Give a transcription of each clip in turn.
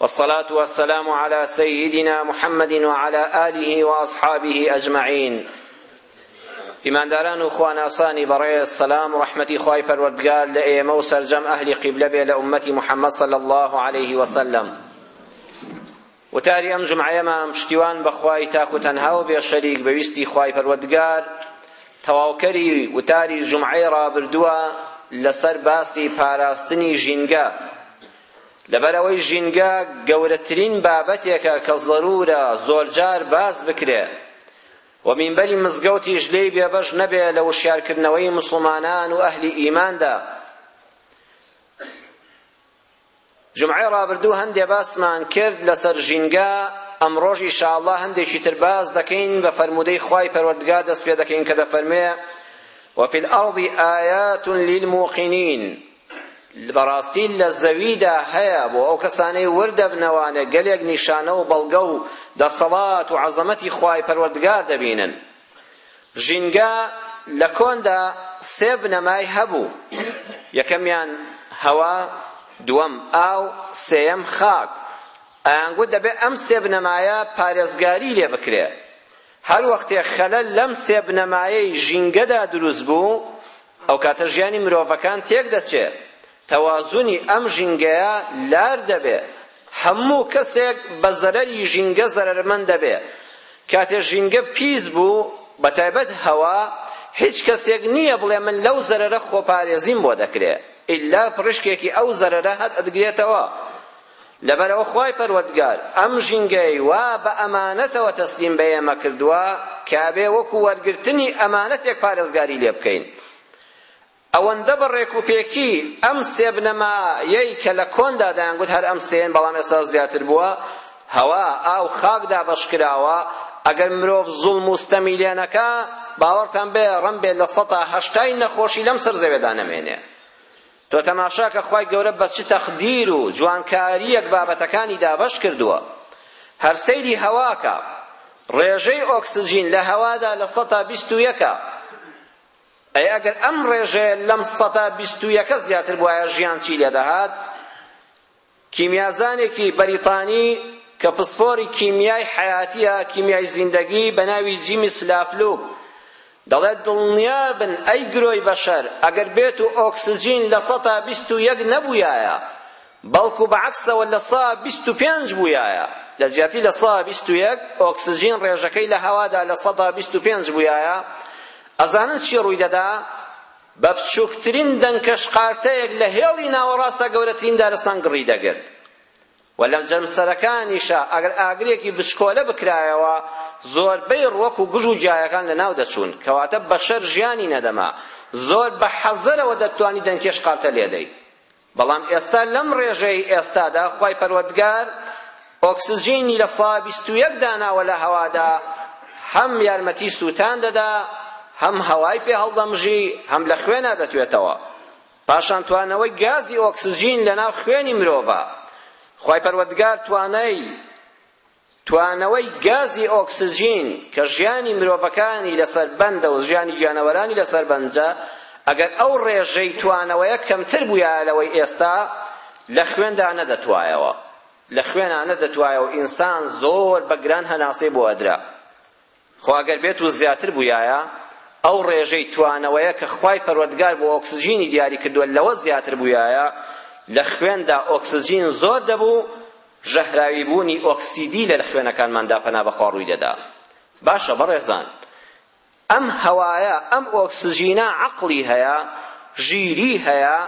والصلاة والسلام على سيدنا محمد وعلى آله وأصحابه أجمعين إمان داران وخوان أصاني برأي السلام ورحمة خواهي پروردگار لأيما وسرجم أهل قبل بي لأمتي محمد صلى الله عليه وسلم وتاری ئەم جومعەیەمان پشتیوان بە خوای تاک و تەنها و بێ شەریک بە ویستی خوای پەروەردگار تەواوکەری وتاری جومعەی ڕابردووە لەسەر باسی پاراستنی ژینگە لەبەرەوەی ژینگە گەورەترین بابەتێکە کە ضرورە زۆرجار باس بکرێ و مینبەری مزگەوتیش لێی بێبەش نەبێ لە وشیارکردنەوەی مسلمانان و ئەهلی ئیماندا جومعەی ڕابردوو هەندێ باسمان کرد لەسەر ژینگە، ئەمڕۆش ئیشاڵڵا هەندێکی تر باس دەکەین بە فەرموودەی خوای پەروەردگار دەست پێ دەکەین کە دەفەرموێ وفی الارض آیات للموقنین بەڕاستی لە زەویدا هەیە بۆ ئەو کەسانەی وردەبنەوانێ گەلێک نیشانە و بەڵگە و دەسەڵات و عەزەمەتی خوای پەروەردگار دەبینن ژینگە لە کۆندا سێ بنەمای هەبوو، یەکەمیان هەوا، دووەم ئاو، سێیەم خاک، ئەیانگوت دەبێ ئەم سێ بنەمایە پارێزگاریی لێ بکرێ، هەر وەختێ خەلەل لەم سێ بنەمایەی ژینگەدا دروست بوو، ئەوکاتە ژیانی مرۆڤەکان تێک دەچێ، تەوازونی ئەم ژینگەیە لار دەبێ، هەموو کەسێک بە زەرەری ژینگە زەرەرمەند دەبێ، کاتێ ژینگە پیس بوو بە تایبەت هەوا هیچ کەسێک نییە بڵێ من لەو زەرەرە خۆپارێزیم بۆ دەکرێ ئیلا پڕیشکێکی ئەو زەرەرە هەت ئەتگرێتەوە لەبەر ئەوە خوای پەروەردگار ئەم ژینگەی وا بە ئەمانەتەوە تەسلیم بە ئێمە کردووە کابێ وەکو وەرگرتنی ئەمانەتێک پارێزگاری لێ بکەین ئەوەندە بە ڕێک و پێکی ئەم سێ بنەما یەی کە لە کۆندا دەیان گوت هەر ئەم سێیەن بەڵام ئێستا زیاتر بووە هەوا ئاو خاک دابەش کراوە ئەگەر مرۆڤ زوڵم و ستەمی لێ نەکا باوەڕتان بێ ڕەم بێ لە سەتا هەشتای نەخۆشی لەم سەر زەوێدا نەمێنێ تۆ تەماشا کە خوای گەورە بە چ تەخدیر و جوانکاریەک بابەتەکانی دابەش کردووە هەر سەیری هەواکە ڕێژەی ئۆکسجین لە هەوادا لە سەتا بیست و یەکە ئەی ئەگەر ئەم ڕێژەیە لەم سەدا بیست و یەکە زیاتر بوایە ژیان چی لێدەهات؟ کیمیازانێکی بەریتانی کە پسپۆری کیمیای حەیاتیە کیمیای زیندەگی بە ناوی جیمیس لافلوک دەڵێت دڵنیا بن ئەی گرۆی بەشەر ئەگەر بێت و ئۆکسجین لە سەدا بیست و یەک نەبوویایە بەڵکو بە عەکسەوە لە سا بیست و پێنج بوویایە لە جیاتی لە سا بیست و یەک ئۆکسجین ڕێژەکەی لە هەوادا لە سەدا بیست و پێنج بوویایە ئەزانن چی ڕووی دەدا بە بچووکترین دەنکەش قارتەیەک لە هێڵی ناوەڕاستە گەورەترین دارستان گڕی دەگرت و لە جەمسەرەکانیشە ئەگەر ئاگرێکی بچکۆلە بکرایەوە زۆربەی ڕوەک و گژ و گیایەکان لە ناو دەچوون کەواتە بەشەر ژیانی نەدەما زۆر بە حەزەرەوە دەتوانی دەنکێش قارتە لێدەی بەڵام ئێستا لەم ڕێژەی ئێستادا خوای پەروەردگار ئۆکسجینی لە سا بیست و یەک داناوە لە هەوادا هەم یارمەتی سووتان دەدا هەم هەوای پێ هەڵدەمژی هەم لە خوێنا دەتوێتەوە پاشان توانەوەی گازی ئۆکسجین لەناو خوێنی مرۆڤە خوای پەروەردگار توانای توانەوەی گازی ئۆکسجین کە ژیانی مرۆڤەکانی لەسەر بەندە و ژیانی گیانەوەرانی لەسەر بەندە ئەگەر ئەو ڕێژەی توانەوەیە کەمتر بوویایە لەوەی ئێستا لە خوێندا نەدەتوایەوە لە خوێنا نەدەتوایەوە ئینسان زۆر بە گران هەناسەی بۆ ئەدرا خۆ ئەگەر بێت و زیاتر بوویایە، ئەو ڕێژەی توانەوەیە کە خوای پەروەردگار بۆ ئۆکسجینی دیاری کردووە لەوە زیاتر بوویایە، لە خوێندا ئۆکسجین زۆر دەبوو، ژەهراوی بوونی ئۆکسیدی لە خوێنەکانماندا پەنا بە خوا ڕووی دەدا. باشە بەڕێزان ئەم هەوایە، ئەم ئۆکسجینە عەقڵی هەیە، ژیری هەیە،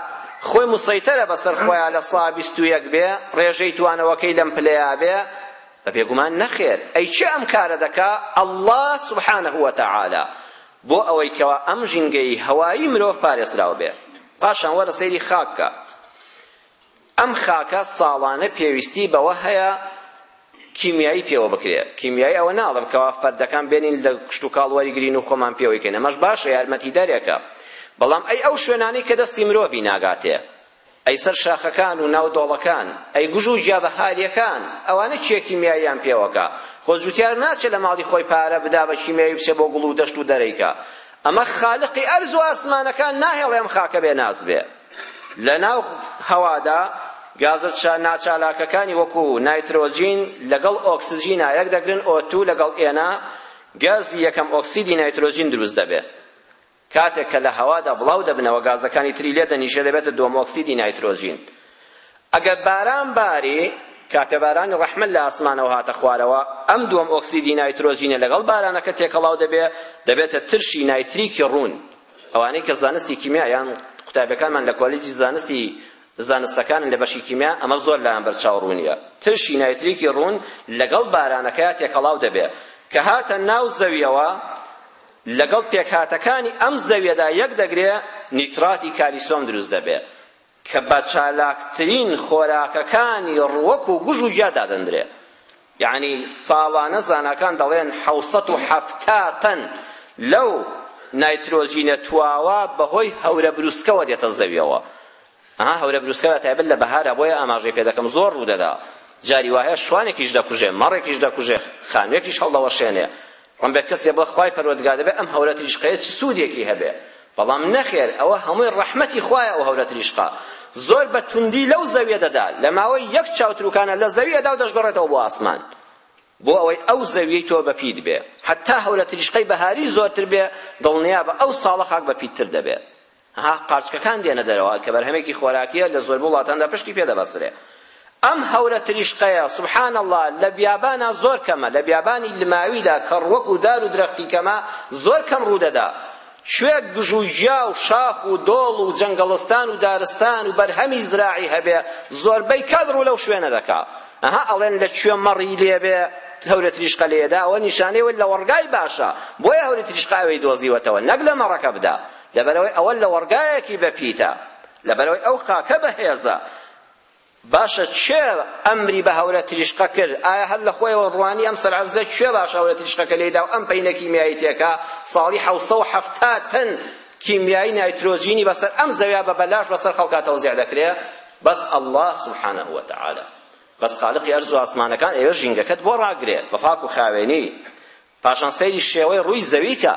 خۆی مسەیتەرە بەسەر خۆیا لە سا بیست و یەک بێ، ڕێژەی توانەوەکەی لەم پلەیا بێ، بە بێگومان نەخێر، ئەی کێ ئەم کارە دەکا؟ اللە سبحانە وتعالی، بۆ ئەوەی کەوا ئەم ژینگەی هەوایی مرۆڤ پارێزراو بێ. پاشان وەرە سەیری خاک کە، ئەم خاکە ساڵانە پێویستی بەوە هەیە کیمیایی پێوە بکرێ، کیمیایی ئەوە ناڵێم کەوا فەردەکان بێنین لە کشتوکاڵ وەریگرین و خۆمان پێوەی کەین، ئەمەش باشە یارمەتیدەرێکە، بەڵام ئەی ئەو شوێنانەی کە دەستی مرۆڤی ناگاتێ، ئەی سەر شاخەکان و ناو دۆڵەکان، ئەی گژ و گیا بەهارییەکان، ئەوانە کێ کیمیاییان پێوەکا؟ خۆ جوتیار ناچێ لە ماڵی خۆی پارە بدا بە کیمیایی بچێ بۆ گوڵ و دەشت و دەرەیکە. ئەمە خالقی ئەرز و ئاسمانەکان ناهێڵێ ئەم خاکە بێ ناز بێ. لە ناو هەوادا گازە ناچالاکەکانی وەکو نایترۆجین لەگەڵ ئۆکسجینا یەک دەگرن، ئۆ توو لەگەڵ ئێنە گازی یەکەم ئۆکسیدی نایترۆجین دروست دەبێ. کاتێک کە لە هەوادا بڵاو دەبنەوە گازەکانی تری لێ دەنیشێ دەبێتە دۆمۆکسیدی نایترۆجین ئەگەر باران باری کاتێ بارانی ڕەحمەت لە ئاسمانەوە هاتە خوارەوە ئەم دووەم ئۆکسیدی نایترۆجینە لەگەڵ بارانەکە تێکەڵاو دەبێ دەبێتە ترشی نایتریکی ڕوون ئەوانەی کە زانستی کیمیا یان قوتابەکانمان لە کۆلیجی زانستی زانستەکان لە بەشی کیمیا ئەمە زۆر لایان بەرچاو ڕوونیە ترشی نایتریکی ڕوون لەگەڵ بارانەکەیا تێکەڵاو دەبێ کە هاتە ناو زەویەوە لەگەڵ پێکهاتەکانی ئەم زەویەدا یەک دەگرێ نیتراتی کالیسۆم دروست دەبێ کە بە چالاکترین خۆراکەکانی ڕوەک و گژ و گیا دادەندرێ یعنی ساڵانە زاناکان دەڵێن حەوسەت و حەفتا تەن لەو نایترۆجینە تواوە بەهۆی هەورە بروسکەوە دێتە زەویەوە ئەها هەورە بروسکە بە تایبەت لە بەهارا بۆیە ئاماژەی پێ دەکەم زۆر ڕوو دەدا جاری وایە شوانێکیش دەکوژێ مەڕێکیش دەکوژێ خانوێکیش هەڵدەوەشێنێ ڕەمبێ کەسێ بڵێ خوای پەروەردگار دەبێ ئەم هەورە تریشقەیە چ سوودێکی هەبێ بەڵام نەخێر ئەوە هەمووی ڕەحمەتی خوایە ئەو هەورە تریشقە زۆر بە توندی لەو زەویە دەدا لە ماوەی یەک چاوتروکانە لە زەوی ئەدا و دەشگەڕێتەوە بۆ ئاسمان بۆ ئەوەی ئەو زەویەی تۆ بەپیت بێ حەتا هەورە تریشقەی بەهاری زۆرتر بێ دڵنیابە ئەو ساڵە خاک بەپیتتر دەبێ ها قارچکەکان دێنە دەرەوە کە بەرهەمێکی خۆراکیە لە زۆربە وڵاتاندا پشتی پێ دەبەسترێ ئەم هەورە تریشقەیە سبحان الله لە بیابانا زۆر کەمە لە بیابانی لماویدا کەڕوەک و دار و درەختی کەمە زۆر کەم ڕوودەدا شوێک گژ و گیا و شاخ و دۆڵ و جەنگەڵستان و دارستان و بەرهەمی زراعی هەبێ زۆربەی کات ڕوو لەو شوێنە دەکا ئەها ئەڵێن لە کوێ مەڕی لێبێ هەورە تریشقە لێدا ئەوە نیشانەی ئەوەی لەوەڕگای باشە بۆیە هەوری تریشقە ئەوی دۆزیوەتەوە نەک لە مەڕەکە بدا لەبەرەوەی ئەوە لەوەڕگایەکی بەپیتە لەبەرەوەی ئەو خاکە بەهێزە باشە کێ ئەمری بە هەورە تریشقە کرد ئایا هەر لە خۆیەوە ڕوانی ئەم سەر عەرزە کوێ باشە هەورە تریشقەکە لێیدا و ئەم پەینە کیمیایی تێکا ساڵی حەوت سەد و حەفتا تەن کیمیایی نایترۆجینی بەسەر ئەم زەویا بە بەلاش بەسەر خەڵکا تەوزیع دەکرێ بەس ئەڵڵا سبحانە وتعالی بەس خالقی ئەرز و ئاسمانەکان ئێوە ژینگەکەت بۆ ڕاگرێ بە پاک و خاوێنی پاشان سەیری شێوەی ڕووی زەویکە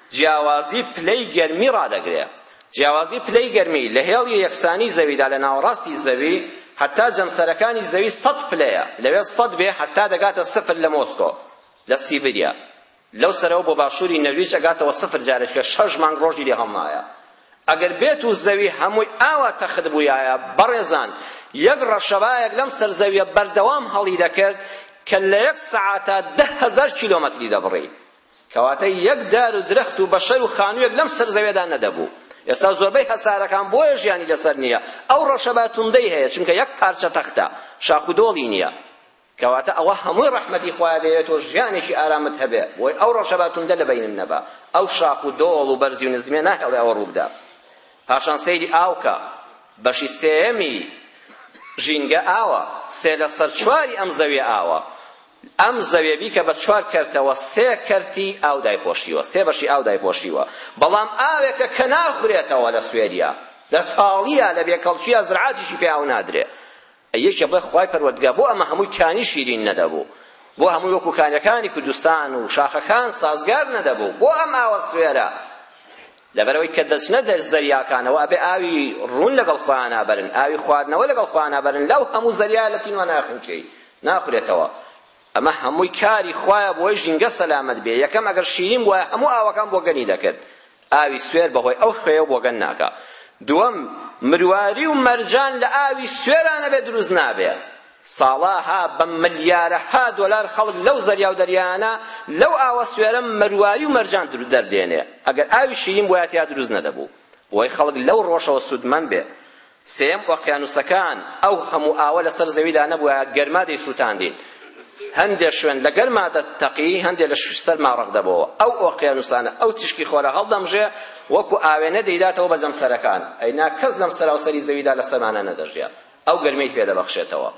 جیاوازی پلەی گەرمی ڕادەگرێ. جیاوازی پلەی گەرمی لە هێڵی یەکسانی زەویدا لە ناوەڕاستی زەوی هەتا جەمسەرەکانی زەوی سەد پلەیە، لەوێ سەد بێ هەتا دەگاتە سفر لە مۆسکۆ لە سیبریا. لەو سەرەوە بۆ باشووری نەرویج ئەگاتەوە سفر جارێکیکە شەش مانگ ڕۆژی لێ هەڵنایە. ئەگەر بێتوو زەوی هەمووی ئاوا تەخت بوویایە بەڕێزان یەک ڕەشەبایەک لەم سەر زەویە بەردەوام هەڵیدەکرد کە لە یەک سەعاتا دە هەزار کیلۆمەتری دەبڕی. کەواتە یەک دار و درەخت و بەشەر و خانوویەک لەم سەر زەوێدا نەدەبوو. ئێستا زۆربەی هەسارەکان بۆیە ژیانی لەسەر نییە، ئەو ڕەشەبا توندەی هەیە، چونکە یەک پارچە تەختە، شاخ و دۆڵی نییە. کەواتە ئەوە هەمووی ڕەحمەتی خوایە دەیەوێت تۆ ژیانێکی ئارامت هەبێت، بۆیە ئەو ڕەشەبا توندە لە بەینت نەبا، ئەو شاخ و دۆڵ و بەرزی و نزمییە ناهێڵێ ئەوە ڕوو بدا. پاشان سەیری ئاو کە، بەشی سێیەمی ژینگە ئاوە، سێ لەسەر چواری ئەم زەوییە ئاوە. ئەم زەویە بیکە بە چوار کەرتەوە سێ کەرتی ئاو دایپۆشیوە سێ بەشی ئاو دایپۆشیوە بەڵام ئاوێکە کە ناخورێتەوە لە سوێریا لە تاڵیە لە بێکەڵکیە زرعاتیشی پێ ئاو نادرێ یەکێ بڵێ خوای پەروەردگار بۆ ئەمە هەمووی کانی شیرین نەدەبوو بۆ هەمووی وەکو کانیەکانی کوردستان و شاخەکان سازگار نەدەبوو بۆ ئەم ئاوە سوێرە لەبەرەوەی کە دەچنە دەر زەریاکانەوە ئەبێ ئاوی ڕوون لەگەڵ خۆیان نابەرن ئاوی خواردنەوە لەگەڵ خۆیان نابەرن لەو هەموو زەریا لە تینوە ناخنکێی ناخورێتەوە ئەمە هەمووی کاری خوایە بۆی ژینگە سەلامەت بێ یەکەم ئەگەر شیرین بوایە هەموو ئاوەکان بۆگەنی دەکرد ئاوی سوێر بەهۆی ئەو خوێیە بۆگەن ناکا دووەم مرواری و مەرجان لە ئاوی سوێرانە بێ دروست نابێ ساڵاها بە ملیارەها دۆلار خەڵک لەو زەریا و دەریانە لەو ئاوە سوێرە مرواری و مەرجان درو دەردێنێ ئەگەر ئاوی شیرین بۆیاتیا دروست نەدەبوو بۆی خەڵک لەو ڕۆژەوە سوودمەند بێ سێیەم، ئۆقیانووسەکان، ئەو هەموو ئاوە لەسەر زەویدا نەبوایە گەرما دەیسووتاندین، هەندێ شوێن لە گەرما دەتەقی، هەندێ لە سەرما ڕەق دەبۆوە، ئەو ئۆقیانووسانە ئەو تیشکی خۆرە هەڵدەمژێ، وەکو ئاوێنە دەیداتەوە بە جەمسەرەکان، ئەینا کەس لەم سەراوسەری زەویدا لە سەرمانا نەدەژیا، ئەو گەرمیی پێ دەبەخشێتەوە.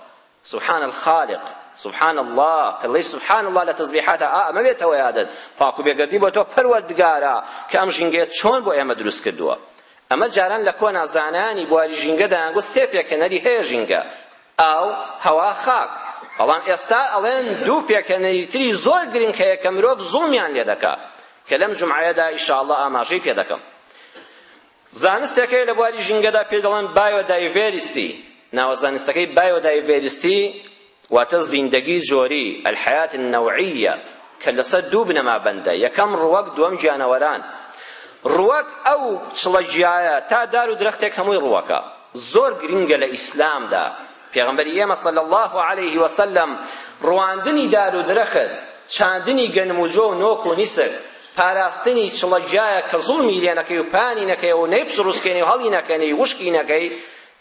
سبحان الخالق سبحان اللە کە دەڵێی سبحان اللە لە تەزبیحاتا ئا ئەمە بێتەوە یادت پاک و بێگەردی بۆ تۆ پەروەردگارا کە ئەم ژینگەیە چۆن بۆ ئێمە دروست کردووە ئەمە جاران لە کۆنا زانایانی بواری ژینگە دەیانگوت سێ پێکەنەری هەیە ژینگە ئاو هەوا خاک بەڵام ئێستا ئەڵێن دوو پێکەنەری تری زۆر گرنگ هەیە کە مرۆڤ زوڵمیان لێ دەکا کە لەم جمعەیەدا ئیشاءاللە ئاماژەی پێ دەکەم زانستێک هەیە لە بواری ژینگەدا پێی دەڵێن بایۆدایڤێریستی، ناوە زانستەکەی بایۆدایڤێریستی واتە زیندەگی جۆری، الحیاة النوعیە، کە لەسەر دوو بنەما بەندە، یەکەم ڕووەک دووەم گیانەوەران. ڕووەک ئەو چڵە گیایە تا دار و درەختێک هەمووی ڕووەکە. زۆر گرینگە لە ئیسلامدا. پێغەمبەری ئێمە صلی اللە علیه وسلم ڕواندنی دار و درەخت، چاندنی گەنم و جۆ و نۆک و نیسک، پاراستنی چڵە گیایەک کە زوڵمی لێ نەکەی و پانی نەکەی و نەیپسڕوسکێنی و هەڵی نەکەنی وشکی نەکەی،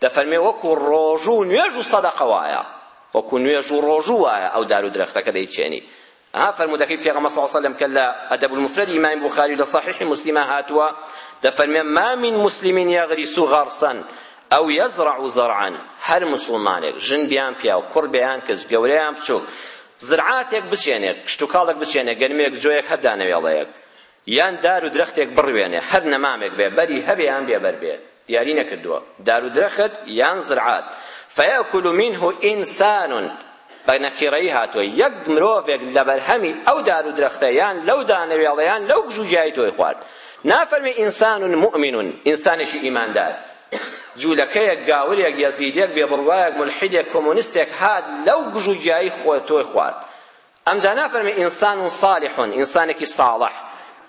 دەفەرمێ وەکو ڕۆژوو و نوێژ و سەدەقە وایە، وەکو نوێژ و ڕۆژوو وایە ئەو دار و درەختەکە دەیچێنی. ئەها فەرموودەکەی پێغەمبەر صلی اللە علیە وسلم کە لە ادب المفرد امام بخاری و لە صحیح مسلمە هاتووە دەفەرمێ ما من مسلم یغرس غرسا ئەو یزرع زرعا هەر مسلمانێک ژن بیان پیاو کوڕ بیان کچ گەوریان بچوک زرعاتێک بچێنێت کشتوکاڵێک بچێنێت گەنمێک جۆیەک هەر دانەوێڵەیەک یان دار و درەختێک بڕوێنێ هەر نەمامێک بێ بەری هەبێ یان بێ بەر بێ دیاری نەکردووە دار و درەخت یان زرعات فیاکول منه انسان بە نەکیڕەیی هاتووە یەک مرۆڤێک لە بەرهەمی ئەو دار و درەختە یان لەو دانەوێڵە یان لەو گژوگیایی تۆی خوارد نافەرمی ئینسان مؤمن ئینسانێکی ئیماندار جوولەکەیەک گاورێک یەزیدێک بێبڕوایەک ملحیدێک کۆمۆنستێک هات لەو گژوگیایی خۆ تۆی خوارد ئەمجا نافەرمێ ئینسان صالح ئینسانێکی ساڵح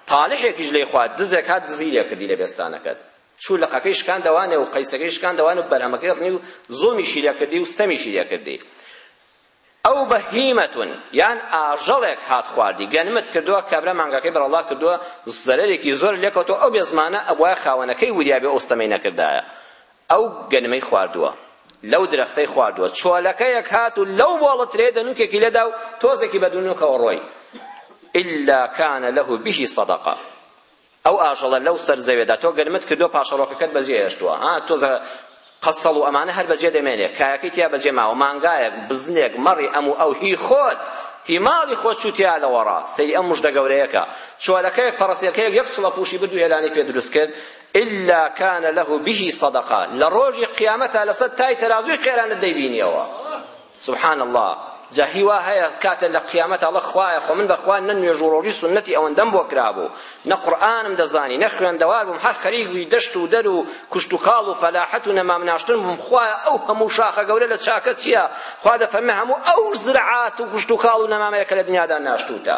تاڵحێکیش لێی خوارد دزێک هات دزی لێ کردی لە بێستانەکەت چوو لقەکەی شکاندەوانێ و قەیسەکەی شکاندەوانێ و بەرهەمەکەی ڕنی و زۆمیشی لێ کردی و ستەمیشی لێ کردی ئەو بەهیمەتون یان ئاژەڵێک هات خواردی گەنمت کردووە کابرا مانگاکەی بەرەڵا کردووە زەرەرێکی زۆر لێکەوتەوە ئەو بێزمانە ئەبوایە خاوەنەکەی وریابێ ئەو ستەمەی نەکردایە ئەو گەنمەی خواردووە لەو درەختەی خواردووە چۆلەکەیەک هات و لەو بۆڵە ترێ دەنوکێکی لێدا و تۆزێکی بە دونوکەوە ڕۆی إلا كان له به صدقه ئەو ئاژەڵە لەو سەر زەوێدا تۆ گەرمت کردو پاشەڕۆکەکەت بەجێ هێشتووە ها تۆ قەسەڵ و ئەمانە هەر بەجێ دەمێنێ کایەکەی تیا بەجێ ماوە مانگایەک بزنێک مەڕی ئەم و ئەو هی خۆت هی ماڵی خۆت چوتیا لە وەڕا سەیری ئەم مژدە گەورەیەکە چۆلەکەیەک پەڕەسێلکەیەک یەک چڵە پوشی برد و هێلانی پێ دروست کرد الا کان له به صدقە لە ڕۆژی قیامەتا لەسەر تای تەرازووی قێرانت دەیبینیەوە سبحان الله جا هیوا هەیە کاتە لە قیامەت ئەڵە خوایە خۆ من بەخوا نە نوێژ و ڕۆژی سنەتی ئەوەندەم بۆ کرابوو نە قورئانم دەزانی نە خوێندەوار بووم هەر خەریک بووی دەشت و دەر و کوشت و کاڵ و فەلاحەت و نەمام ناشتن بووم خوایە ئەو هەموو شاخە گەورە لە چاکە چییە خوا دەفەرمێ هەموو ئەو زرعات و کوشت و کاڵ و نەمامەیە کە لە دنیادا ناشتوتە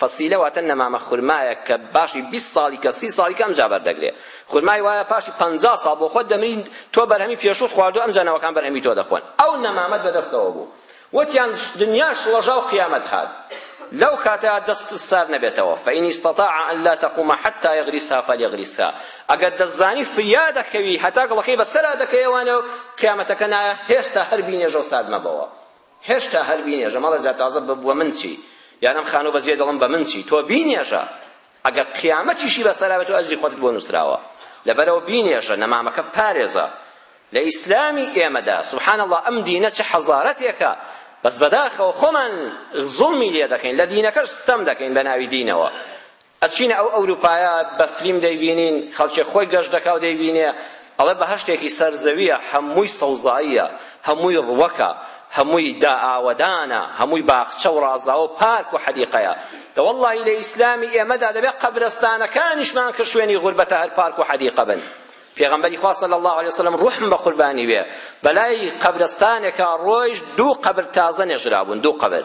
فەسیلە واتە نەمامە خورمایەک کە پاشی بیست ساڵی کە سی ساڵی کە ئەمجا بەردەگرێ خورمای وایە پاشی پەنجا ساڵ بۆ خۆت دەمری تۆ بەرهەمی پێشوت خواردو ئەمجا نەوەکان بەرهەمی تۆ دەخۆن ئەو نەمامەت بەدەستەوە بوو وتیان دنیا شڵەژا و قیامەت هات لەو کاتە دەست سار نەبێتەوە فإن استطاع أن لا تقوم حتى يغرسها فليغرسها ئەگەر دەزانی فریا دەکەوی هەتا گڵەکەی بەسەرا دەکەیەوانە و قیامەتەکە نایە هێشتا هەر بینێژە و سارد مەبەوە هێشتا هەر بینێژە مەڵێ جا تازە بە بوە من چی یان ئەم خانوە بە جێ دڵم بە من چی تۆ بینێژە ئەگەر قیامەتیشی بەسەرا بێت تۆ ئەجری خۆتت بۆ نووسراوە لەبەرەوە بینێژە نەمامەکە پارێزە لە ئیسلامی ئێمەدا سبحان اللە ئەم دینە چ حەزارەتێکە بەس بەداخەوە خۆمان زوڵمی لێ دەکەین لە دینەکەش ستەم دەکەین بە ناوی دینەوە ئەچینە ئەو ئەوروپایە بە فلیم دەیبینین خەڵکێ خۆی گەشت دەکا و دەیبینێ ئەڵێ بەهەشتێکی سەر زەویە هەمووی سەوزاییە هەمووی ڕوەکە هەمووی دائاوەدانە هەمووی باخچە و ڕازاوە و پارک و حەدیقەیە دە وەڵڵاهی لە ئیسلامی ئێمەدا دەبێ قەبرەستانەکانیشمان کە شوێنی غوربەتە هەر پارک و حەدیقە بن پێغەمبەری خوا صلی الله علیه وسلم ڕوحم بە قوربانی وێ بەلای قەبرستانێکا ڕۆیشت دوو قەبر تازە نێژرابوون دوو قەبر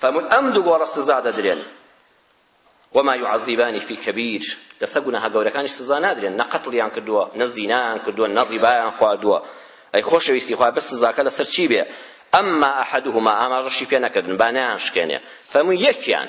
فەرمووی ئەم دوو گۆڕە سزا دەدرێن وما يعذبان في كبير لەسەر گوناهە گەورەکانیش سزا نادرێن نە قەتڵیان کردووە نە زینایان کردووە نە ڕیبایان خواردووە ئەی خۆشەویستی خوا بەس سزاکە لەسەر چی بێ ئەمما ئەحەدهما ئاماژەشی پێ نەکردن با نەیانشکێنێ فەرمووی یەکیان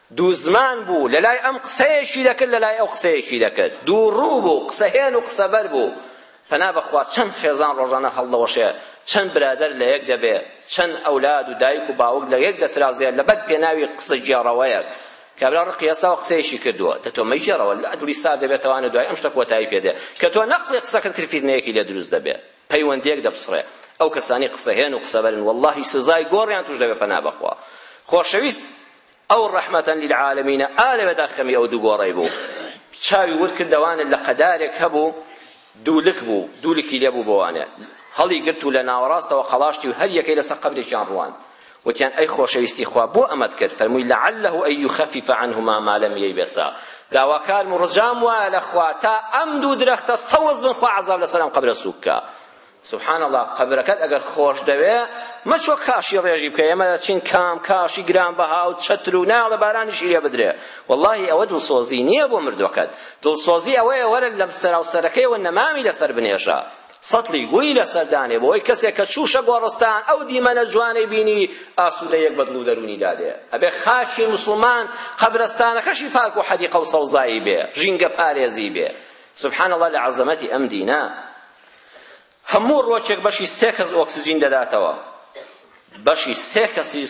دوو زمان بوو، لە لای ئەم قسەیەکی دەکرد، لە لای ئەو قسەیەکی دەکرد. دوو ڕوو بوو، قسەهێن و قسەبەر بوو. پەنا بە خوا چەند خێزان ڕۆژانە هەڵدەوەشێ، چەند برادەر لە یەک دەبێ، چەند ئەولاد و دایک و باوک لە یەک دەترازێ لەبەر پێناوی قسەگێڕەوەیەک. کابرا ڕقی هەستاوە قسەیەکی کردووە. دە تۆ مەیگێڕەوە، لە دڵی سارد دەبێ تەوانە دوای ئەم شتە کۆتایی پێ دێ. کە تۆ نەقڵی قسەکەت کرد فیتنەیەکی لێ دروست دەبێ. پەیوەندییەک دەپچڕێ. ئەو کەسانەی قسەهێن و قسەبەرن وەڵڵاهی سزای گۆڕیان تووش دەبێ پەنا بە خوا. خۆشەویست. ئەو ڕەحمەتەن للعالمینە ئا لەوێدا خەمی ئەو دوو گۆڕەی بوو چاوی ورد کرد دەوانێت لە قەدارێک هەبوو دوولک بوو دوولکی لێبوو بۆوانێ هەڵی گرت و لە ناوەڕاستەوە قەڵاشتی و هەر یەکەی لەسەر قەبرێکیان ڕوان وتیان ئەی خۆشەویستی خوا بۆ ئەمەت کرد فەرمووی لعله ان يخفف عنهما ما لم ييبسا داواکارم و ڕجام وایە لە خوا تا ئەم دوو درەختە سەوز بن خوا عەزاب لەسەر ئەم قەبرە سووککە سبحان اللە قەبرەکەت ئەگەر خۆش دەوێ مەچۆ کاشی ڕێژی بکە ئێمە دەچین کام کاشی گران بەها و چەتر و ناڵە بارانیشی لێ بدرێ واللهی ئەوە دڵسۆزی نییە بۆ مردوەکەت دڵسۆزی ئەوەیە وەرە لەم سەراو سەرەکەیەوە نەمامی لەسەر بنێژە سەتڵی گوی لەسەردانێ بۆی کەسێک کە چوشە گۆڕستان ئەو دیمەنە جوانەی بینی ئاسوودە یەک بەدڵ و دەرونی دادێ ئەبێ خاکی مسلمان قەبرستانەکەشی پاک و حەدیقە و سەوزایی بێ ژینگە پارێزی بێ سبحان الله لە عەزەمەتی ئەم دینە هەموو ڕۆچێک بەشی سێ کەس ئۆکسجین دەداتەوە بەشی سێ کەسی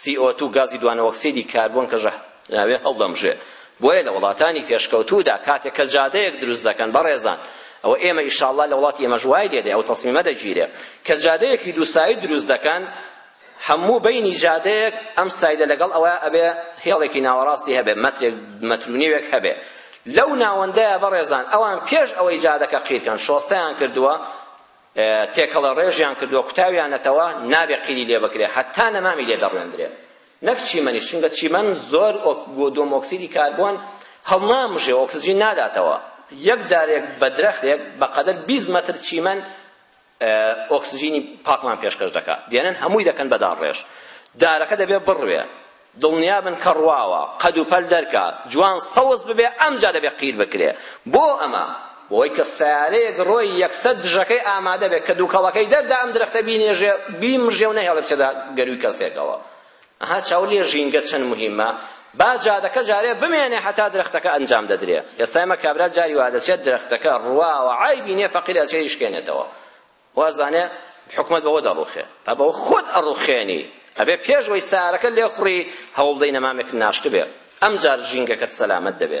CO2 گازی دوانەوەکسیدی کاربۆن کە ژەهر ناوێ هەڵدەمژێ بۆیە لە وڵاتانی پێشکەوتوودا کاتێک کە جادەیەک دروست دەکەن بەڕێزان ئەوە ئێمە ئیشاڵڵا لە وڵاتی ئێمەش وای لێدێ ئەو تەسمیمە دەگیرێ کە جادەیەکی دووسایی دروست دەکەن هەموو بەینی جادەیەک ئەم سایدە لەگەڵ ئەوە ئەبێ هێڵێکی ناوەڕاستی هەبێ مەترێک مەتر و نیوێک هەبێ لەو ناوەندەیە بەڕێزان ئەوان پێش ئەوەی جادەکە قیرکەن شۆستەیان کردووە تێکەڵە ڕێژیان کردووە کوتاویانەتەوە نابێ قیری لێ بکرێ هەتا نەمامی لێ دەڕوێندرێ نەک چیمەنیش چونکە چیمەن زۆر دۆم ئۆکسیدی کاربۆن هەڵنامژێ ئۆکسجین ناداتەوە یەک دارێک بە درەختێک بەقەدەر 20 مەتر چیمەن ئۆکسجینی پاکمان پێشکەش دەکات دێنن هەمووی دەکەن بە داڕێژ دارەکە دەبێت بڕوێ دڵنیا بن کە ڕواوە قەد و پەل دەرکە جوان سەوز ببێ ئەمجا دەبێت قیر بکرێ بۆ ئەمە بۆی کە سیارەیەک ڕۆی یەکسەر دژەکەی ئامادە بێت کە دووکەڵەکەی دەردا ئەم درەختە بینێژێ بیمژێ و نەهێڵێ بچێتە گەرووی کەسێکەوە ئەها چاو لێ ژینگە چەند موهیمە با جادەکە جارێ بمێنێ هەتا درەختەکە ئەنجام دەدرێ ئێستا ئێمە کابرا جاری وا دەچێت درەختەکە ڕواوە عەیبی نیە فەقیر ئەچێ یشکێنێتەوە وازانێ حکومەت بەوە دەڕوخێ ئەبە خۆت ئەڕوخێنی ئەبێ پێش وەی سارەکە لێخوڕی هەوڵدەی نەمامێک ناشتبێ ئەمجار ژینگەکەت سەلامەت دەبێ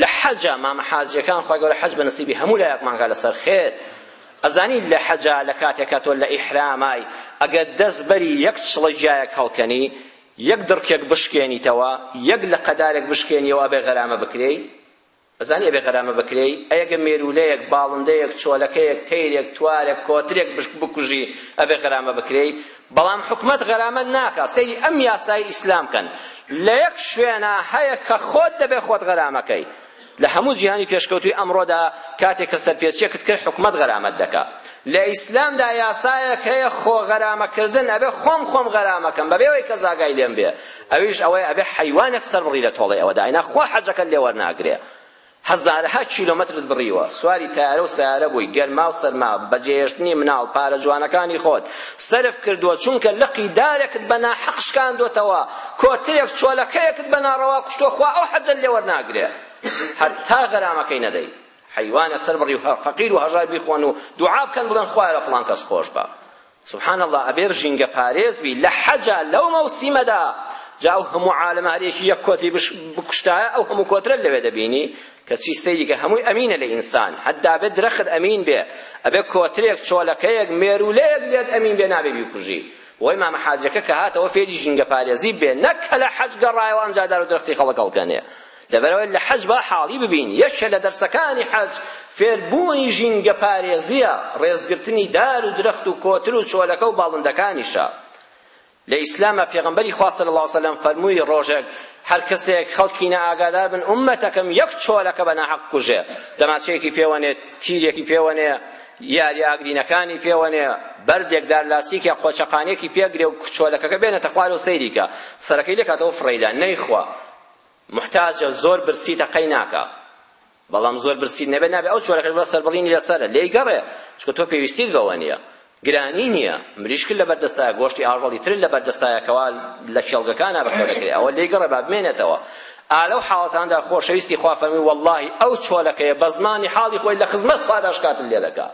لە حەجا مامە حاجیەکان خوای گەورە حەج بە نسیبی هەموو لایەکمان کا لەسەر خێر ئەزانی لە حەجا لە کاتێکا تۆ لە ئیحرامای ئەگەر دەست بەری یەک چڵە گیایەک هەڵکەنی یەک دڕکێک بشکێنیتەوە یەک لە قەدارێک بشکێنیەوە ئەبێ غەرامە بکرێی ئەزانی ئەبێ غەرامە بکرێی ئەگە مێرولەیەک باڵندەیەک چۆلەکەیەک تەیرێک توارێک کۆترێک بکوژی ئەبێ غەرامە بکرێی بەڵام حکومەت غەرامەت ناکا سەیری ئەم یاسای ئیسلام کەن لە یەک شوێنا هەیە کە خۆت دەبێ خۆت غەرامەکەی لە هەموو جیهانی پێشکەوتووی ئەمڕۆدا کاتێک کە سەرپێچیەکت کرد حکومەت غەرامەت دەکا لە ئیسلامدا یاسایەک هەیە خۆ غەرامەکردن ئەبێ خۆم خۆم غەرامەکەم بەبێ ئەوەی کە زاگای لێم بێ ئەویش ئەوەی ئەبێ حەیوانێک سەربڕی لە تۆڵەی ئەوەدا ئەینا خوا حەجەکەت لێ وەرناگرێ هەزارەها کیلۆمەترت بڕیوە، سواری تەیارە و سەیارە بووی، گەرما و سەرما، بەجێهێشتنی مناڵ، پارە جوانەکانی خۆت، سەرف کردووە، چونکە لقی دارێکت بە ناحەق شکاندۆتەوە، کۆترێک چۆلەکەیەکت بە ناڕەوا کوشتووە، خوا ئەو حەجەت لێ وەرناگرێ، هەتا غەرامەکەی نەدەی. حەیوانە سەربڕیو هەر فەقیر و هەژار بیخۆن و دوعا بکەن بڵێن خوایە لە فڵان کەس خۆش بە. سبحان اللە ئەبێر ژینگە پارێز بی لە حەجا لەو مەوسیمەدا جا ئەو هەموو عالەمە هەر یەکی یەک کۆتری بکوشتایە ئەو هەموو کۆترە لەوێ دەبینی کەچی سەیری کە هەمووی ئەمینە لە ئینسان هەدا بێ درەخت ئەمین بێ ئەبێ کۆترێک چۆلەکەیەک مێرولەیەک لێت ئەمین بێ نابێ بیکوژی وای مامە حاجەکە کە هاتەوە فێری ژینگە پارێزی بێ نەک کە لە حەج گەڕایەوە ئەمجا دار و درەختی خەڵک هەڵکەنێ لەبەرئەوەی لە حەج با حاڵی ببین یەکێ لە دەرسەکانی حەج فێربوونی ژینگە پارێزیە ڕێزگرتنی دار و درەخت و کۆتر و چۆلەکە و باڵندەکانیشە لە ئیسلامە پێغەمبەری خوا صلی الله علیه وسلم فەرمووی ڕۆژێک هەر کەسێک خەڵکی نائاگادار بن ئوممەتەکەم یەک چۆلەکە بە ناحەق کوژێ دەماچەیەکی پێوەنێ تیرێکی پێوەنێ یاری ئاگرینەکانی پێوەنێ بەردێک دار لاسیکە قۆچەقانێکی پێگرێ و چۆلەکەکە بێنێتە خوار و سەیریکە سەرەکەی لێکاتەوە فڕێیدا نەیخوا محتاجە زۆر برسی تەقەی ناکا بەڵام زۆر برسی نەبێت نابێت ئەو چۆرەکەش بڵێ سەربڵینی لەسەرە لێی گەڕێ چونکە تۆ پێویستیت بەوە نییە گرانی نییە مریشکت لەبەر دەستایە گۆشتی ئاژەڵی ترت لەبەر دەستایە کەوا لە کێڵگەکانە بەخێو دەکرێت ئەوە لێی گەڕێ با بمێنێتەوە ئالەو حاڵەتاندا خۆشەویستی خوا فەرمی واللهی ئەو چۆلەکەیە بە زمانی حاڵی خۆی لە خزمەت خوادا شکاتت لێ دەکا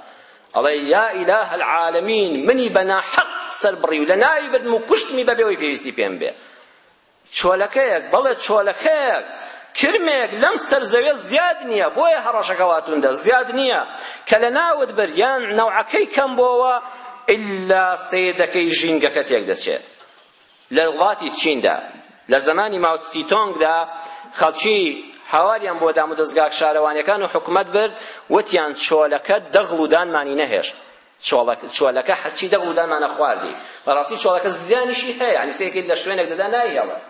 ئەڵێ یا ئیلاه العالمین منی بە ناحەق سەر بڕی و لە ناوی بردم و کوشتمی بەبێ ئەوەی پێویستی پێم بێ چۆلەکەیەک، بەڵێ چۆلەکەیەک، کرمێک لەم سەر زەویە زیاد نییە، بۆیە هەڕەشەکە وا توندە، زیاد نییە، کە لە ناوت برد یان نەوعەکەی کەم بۆوە، ئیللا سەیر دەکەی ژینگەکە تێک دەچێت. لە وڵاتی چیندا، لە زەمانی ماوتسیتۆنگدا خەڵکی هاواریان بۆ دامودەزگا شارەوانییەکان و حکومەت برد، وتیان چۆلەکە دەغڵ و دانمانی نەهێشت، چۆڵەکە چۆلەکە هەرچی دەق بوو دامانە خواردی بەڕاستی چۆڵەکە زیانیشی هەیە یعنی سێکیت لە شوێنێک دەدا نایهێڵن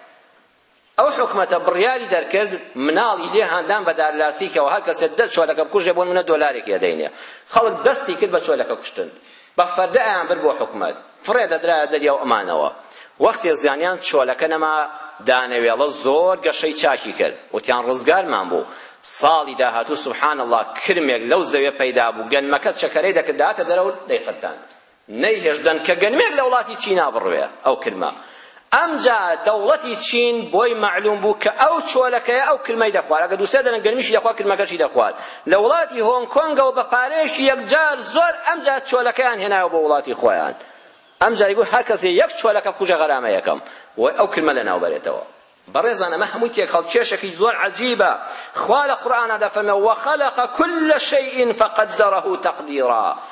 ئەو حکومەتە بڕیاری دەرکرد مناڵی لێ هاندان بە دار لاسیکەوە هەر کەسێ دە چۆلەکە بکوژێ بۆن منە دۆلارێک لێدەینێ خەڵک دەستی کرد بە چۆلەکە کوشتن بە فەردە ئەیان بر بۆ حکومەت فڕێ دەدرایە دەریاو ئەمانەوە وەختێ زانیان چۆلەکە نەما دانەوێڵە زۆر گەشەی چاکی کرد وتیان ڕزگارمان بوو ساڵی داهاتوو سبحان الله کرمێک لەو زەوێ پەیدا بوو گەنمەکە چەکەرەی دەکرد داتە دەرەوە دەیقەتاند نەیهێشت دەنکە گەنمێک لە وڵاتی چینا بڕوێ ئەو کرمە ئەمجا دەوڵەتی چین بۆی مەعلوم بوو کە ئەو چۆلەکەیە ئەو کرمەی دەخوارد ئەگەر دوو سێ دەنە گەرمیشی دەخوارد کرمەکەشی دەخوارد لە وڵاتی هۆنگ کۆنگەوە بە پارەیەکی یەکجار زۆر ئەمجا چۆلەکەیان هێنایەوە بۆ وڵاتی خۆیان ئەمجا دەیگوت هەر کەس یەک چۆلەکە بکوژە غەرامە یەکەم و ئەو کرمە لەناو بەرێتەوە بەڕێزان ئەمە هەمووی تێکهەڵ کێشێکی زۆر عەجیبە خوا لە قورئانا دەفەرمێ وخلق كل شيء فقدره تقديرا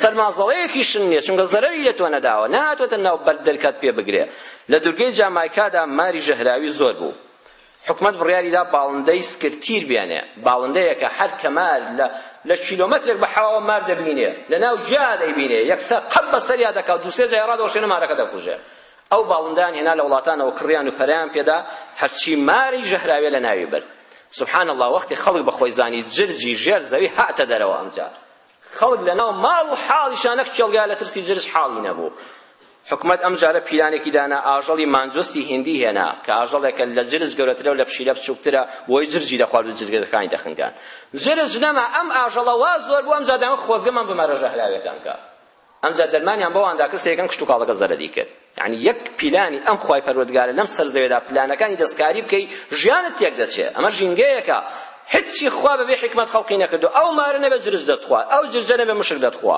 سەرمازەڵەیەکیشن نییە چونکە زەرەری لە تۆ نەداوە نەهاتۆتە ناو بەرد دەرکەت پێ بگرێ لە دورگەی جامایکادا ماری ژەهراوی زۆر بوو حکومەت بڕیاری دا باڵندەی سکرتیر بێنێ باڵندەیەکە هەر کە مار لە لە کیلۆمەترێک بە حەواوە مار دەبینێ لە ناو گیا دەیبینێ یەکسەر قەپ بەسەریا دەکا و دوو سێ جای ڕادەوەشێنە مارەکە دەکوژێ ئەو باڵندان هێنا لە وڵاتانەوە کڕیان و پەرەیان پێدا هەرچی ماری ژەهراوێ لە ناوی برد سبحان الله وەختی خەڵک بە خۆی زانی جرجی ژێر زەوی هاتە دەرەوە ئەمجا خەڵک لە ناو ماڵ و حاڵیشا نەک کێڵگا لە ترسی جرج حاڵی نەبوو. حکومەت ئەم جارە پیلانێکی دانا ئاژەڵی مانجوستی هیندی هێنا کە ئاژەڵێکە لە جرج گەورەترە و لە پشیلە بچووکترە بۆی جرجی دەخوارد و جرگەکانی دەخنکاند. جرج نەما ئەم ئاژەڵە وا زۆر بوو ئەمجا دەیان خۆزگەمان بمەرە ژەهراویەکان کا. ئەمجا دەرمانیان بەوان داکرد سەیرکەن کشتوکاڵەکە زەرەدی کرد یانی یەک پیلانی ئەم خوای پەروەردگارە لەم سەر زەوێدا پلانەکانی دەستکاری بکەی ژیانت تێک دەچێ ئەمە ژینگەیەکە هیچی خوا بەبێ حکمت خەڵقی نەکردو ئەو مارە نەبێ جرج دەتخوا ئەو جرجە نەبێ مشک دەتخوا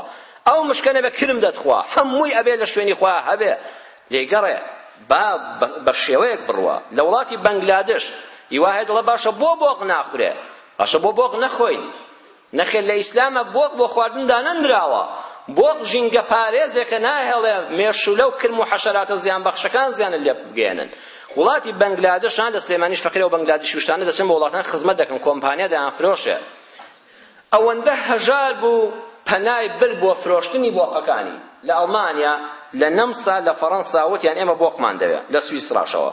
ئەو مشکە نەبێ کرم دەتخوا هەمووی ئەبێ لە شوێنی خوا هەبێ لێگەڕێ با بە شێوەیەک بڕوا لە وڵاتی بەنگلادش هیوا هەیە دڵە باشە بۆ بۆق ناخورێ باشە بۆ بۆق نەخۆین نەخێر لە ئیسلامە بۆق بۆ خواردن دانەنراوە، بۆق ژینگە پارێزێکە ناهێڵێ مێشوولە و کرم و حەشەراتە زیانبەخشەکان زیانت لێ بگەیەنن. وڵاتی بەنگلادش نا لە سلێمانیش فەقیرە و بەنگلادشی و شتانە دەچن بۆ وڵاتان خزمەت دەکەن کۆمپانیا دەیانفرۆشێ. ئەوەندە هەژار بوو پەنای برد بۆ فرۆشتنی بۆقەکانی لە ئەڵمانیا، لە نەمسا، لە فەڕەنسا وتیان ئێمە بۆقمان دەوێ، لە سویسراشەوە.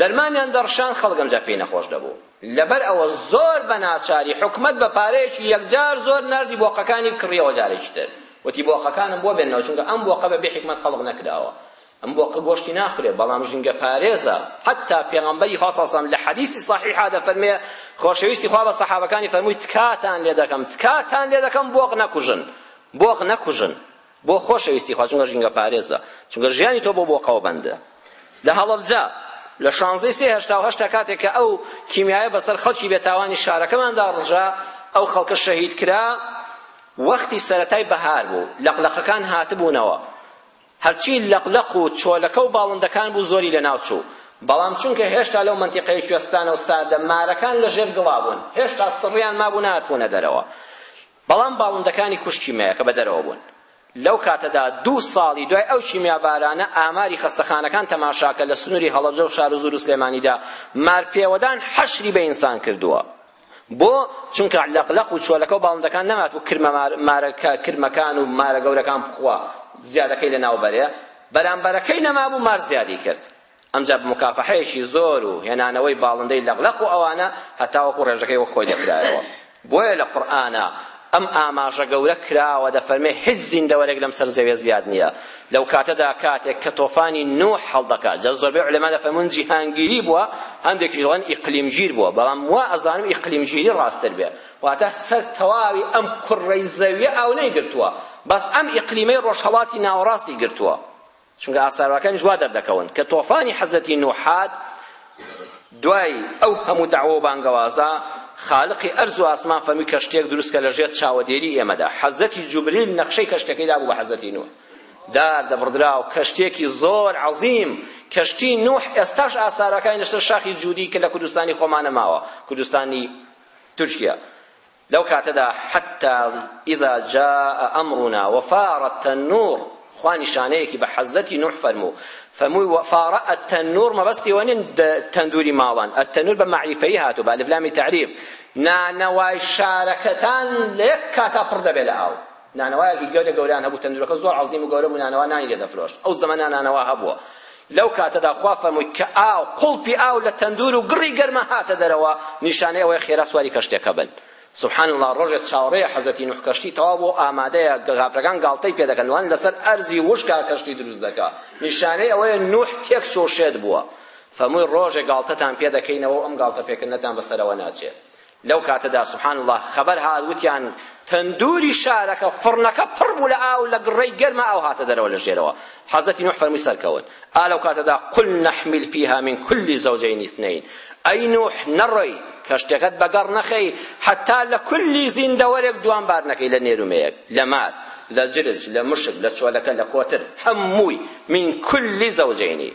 دەرمانیان دەڕشان خەڵک ئەمجا پێی نەخۆش دەبوو لەبەر ئەوە زۆر بە ناچاری حکومەت بە پارەیەکی یەکجار زۆر نەردی بۆقەکانی و کڕیەوە جارێکی تر وتی بۆقەکانم بۆ بێننەوە چونکە ئەم بۆقە بەبێ حیکمەت خەڵق نەکراوە ئەم بۆقە گۆشتی ناخورێ بەڵام ژینگە پارێزە حتا پێغەمبەری خوا سەڵسەم لە حەدیسی صحیحا دەفەرمێ خۆشەویستی خوا بە سەحابەکانی فەرمووی تکاتان لێ دەکەم تکاتان لێ دەکەم بۆق نەکوژن بۆق نەکوژن بۆ خۆشەویستی خوا چونکە ژینگە پارێزە چونکە ژیانی تۆ بۆ بۆقەوە بەندە لە هەڵەبجە لە شانزەی سێ هەشتا و هەشتا کاتێک کە ئەو کیمیایە بەسەر خەڵکی بێتاوانی شارەکەماندا ڕژا ئەو خەڵکە شەهید کرا وەختی سەرەتای بەهار بوو لەقلەقەکان هاتبوونەوە هەرچی لەقلەق و چۆلەکە و باڵندەکان بوو زۆری لەناو چوو بەڵام چونکە هێشتا لەو منتیقەی کوێستانە و ساردە مارەکان لە ژێر گڵا بوون هێشتا سڕیان مابوو نهاتبوونە دەرەوە بەڵام باڵندەکانی کوشت کیمیایەکە بەدەرەوە بوون. لەو کاتەدا دوو ساڵی دوای ئەو کیمیابارانە ئاماری خەستەخانەکان تەماشاکە لە سنووری هەڵەبجە و شارزوور و سلێمانیدا مارپێوەدان حەشری بە ئینسان کردووە. بۆ؟ چونکە لەق لەق و چۆلەکە و باڵندەکان نەماتبوو کرمە مارە کرمەکان و مارە گەورەکان بخوا زیادەکەی لەناو بەرێ، بەرامبەرەکەی نەمابوو مار زیادی کرد. ئەمجا بە موکافەحەیەکی زۆر و هێنانەوەی باڵندەی لەقلەق و ئەوانە هەتاوەکو ڕێژەکەی وەک خۆی دەکرایەوە بۆیە لە قورئانا ئەم ئاماژە گەورە کراوە دەفەرمێ هیچ زیندەوەرێک لەم سەر زەویە زیاد نییە لەو کاتەدا کاتێک کە تۆفانی نوح هەڵدەکات جا زۆربەی علەما دەفەرمون جیهانگیری بووە هەندێکیش دەڵێن ئیقلیمگیر بووە بەڵام وا ئەزانم ئیقلیمگیری ڕاستتر بێ واتە سەر تەواوی ئەم کوڕەی زەویە ئاو نەیگرتووە بەس ئەم ئیقلیمەی ڕۆژهەڵاتی ناوەڕاستی گرتووە چونکە ئاسارەکانیش وا دەردەکەون کە تۆفانی حەزرەتی نوح هات دوای ئەو هەموو داوە و بانگەوازە خالقی ئەرز و ئاسمان فەرمی کەشتێک دروستکە لە ژێر چاوەدێری ئێمەدا حەزەتی جوبریل نەخشەی کەشتەکەی دابوو بە حەزەتی نوح دار دەبڕدرا و کەشتێکی زۆر عەزیم کەشتی نوح ئێستاش ئاسارەکانی لەسەر شاخی جوودی کە لە کوردستانی خۆمانە ماوە کوردستانی تورکیا لو كاتدا حتى إذا جاء أمرنا وفارت النور خواني شانيك بحزتي نوح فرمو فموي فارأى التنور ما بس يوانين تندوري ماوان التنور بمعرفيه هاتو بألف لام تعريف نانواي شاركتان لك كاتا پرد بلاو نانەوایەکی گەورە گەوریان هەبوو تەندورەکە زۆر عەزیم و گەورە بوو نانەوا نانی لێ دەفرۆشت ئەو زەمەنە نانەوا هەبووە لەو کاتەدا خوا فەرمووی کە ئاو قوڵپی ئاو لە تەندور و گڕی گەرمە هاتە دەرەوە نیشانەی ئەوەیە خێرا سواری کەشتێکە بن سبحان الله ڕۆژێ چاوەڕێیە حەزەتی نوح کەشتی تەواو بۆ ئامادەیە گەغافرەکان گاڵتەی پێ دەکەن وان لەسەر ئەرزی وشکا کەشتی دروست دەکا نیشانەی ئەوەیە نوح تێک چۆ شێت بووە فەمووی ڕۆژێ گاڵتەتان پێ دەکەینەوە ئەم گاڵتە پێکردنەتان بەسەرەوە ناچێت لەو کاتەدا سبحان اللە خەبەر هات وتیان تەندوری شارەکە فڕنەکە پڕ بوو لە ئاو لە گڕەی گەرما ئاو هاتە دەرەوە لە ژێرەوە حەزەتی نوح فەرمی سەرکەون ئا لەو کاتەدا قل نحمل فيها من كل زوجين اثنين ئەی نوح نەڕۆی کەشتەکەت بەگەڕ نەخەی حتا لە کولی زیندەوەرێک دوان بار نەکەی لە نێرومەیەک لە مار لە جرج لە مشک لە چۆلەکە لە کۆتر هەمووی من کولی زەوجینی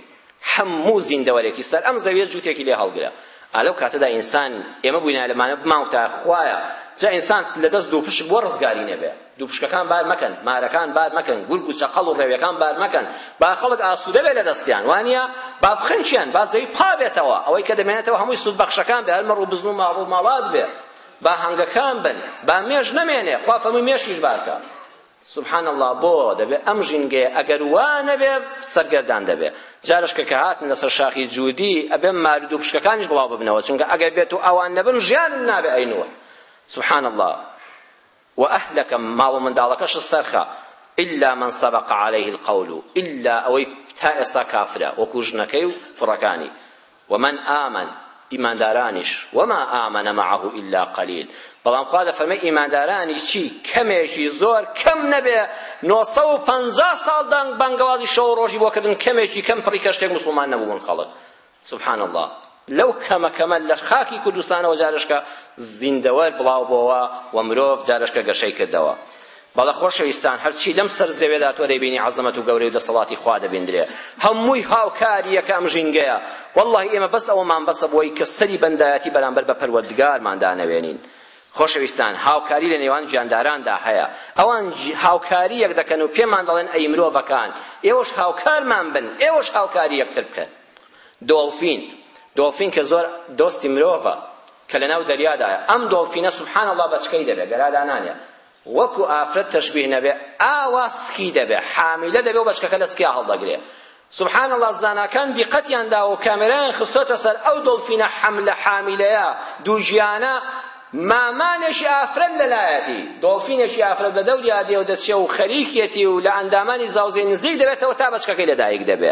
هەموو زیندەوەرێکی سەر ئەم زەویە جووتێکی لێ هەڵگرە ئا لەو کاتەدا ئینسان ئێمە بووینە لەمانە بمانوتە خوایە جا ئینسان لە دەست دوو پشک بۆ ڕزگاری نەبێ دوو پشکەکان بار مەکەن مارەکان بار مەکەن گورگ و چەقەڵ و ڕێویەکان بار مەکەن با خەڵک ئاسوودە بێ لە دەستیان وانە با بخنکیان با زەوی پا بێتەوە ئەوەی کە دەمێنێتەوە هەمووی سوود بەخشەکان بێ هەر مەڕ و بزن و ماڵ و ماڵات بێ با هەنگەکان بن با مێش نەمێنێ خوا فەرمووی مێشیش بارکە سبحان اللە بۆ دەبێ ئەم ژینگەیە ئەگەر وا نەبێ سەرگەردان دەبێ جارش کە کە هاتن لەسەر شاخی جودی ئەبێ مارود و پشکەکانیش بڵاو ببنەوە چونکە ئەگەر بێت و ئەوان نەبن ژیانم نابێ ئەینوە سبحان اللە و ئەهلەکە ماڵ و منداڵەکەش سەرخە إلا من سبق عليه القول إلا ئەوەی تا ئێستا کافرە وەکو ژنەکەی و کوڕەکانی ومن آمن، ئیماندارانیش، وما آمن معه الا قلیل، بەڵام خوا دەفەرمێ ئیماندارانی چی کەمێکی زۆر کەم نەبێ نۆ سەد و پەنجا ساڵ دەنگ بانگەوازی شەو و ڕۆژی بۆ کردن کەمێکی کەم پڕی کەشتێک موسڵمان نەبوون خەڵک سبحان اللە لەو کەمە کەمە لە خاکی کوردستانەوە جارشکە زیندەوەر بڵاو بۆوە و مرۆڤ جارشکە گەشەی کردەوە بەڵێ خۆشەویستان هەرچی لەم سەر زەوێدا تۆ دەیبینی عەزەمەت و گەورەی و دەسەڵاتی خوا دەبیندرێ هەمووی هاوکارییەکە ئەم ژینگەیە وەڵڵاهی ئێمە بەس ئەوەمان بەسە بۆی کە سەری بەندایەتی بەرامبەر بە پەروەردگارمان دانەوێنین خۆشەویستان هاوکاری لە نێوان گیانداراندا هەیە ئەوان هاوکاری یەک دەکەن و پێمان دەڵێن ئەی مرۆڤەکان ئێوەش هاوکارمان بن ئێوەش هاوکاری یەکتر بکەن دۆڵفین دۆڵفین کە زۆر دۆستی مرۆڤە کە لەناو دەریادایە ئەم دۆڵفینە سبحان الله بەچکەی دەبێت گەرادانانە وەکو ئافرەت تەشبیه نەبێ ئاوا سکی دەبێ حامیلە دەبێ و بەچکەکە لە سکیا هەڵدەگرێ سبحان اللە زاناکان دیقەتیان داوە و کامێرایان خستۆتە سەر ئەو دۆڵفینە حەملە حامیلەیە دووگیانە مامانێکی ئافرەت لەلایەتی دۆڵفینێکی ئافرەت بە دەوریا دێ و دەچێ و خەریکیەتی و لە ئەندامانی زاوزێی نزیک دەبێتەوە تا بەچکەکەی لەدایک دەبێ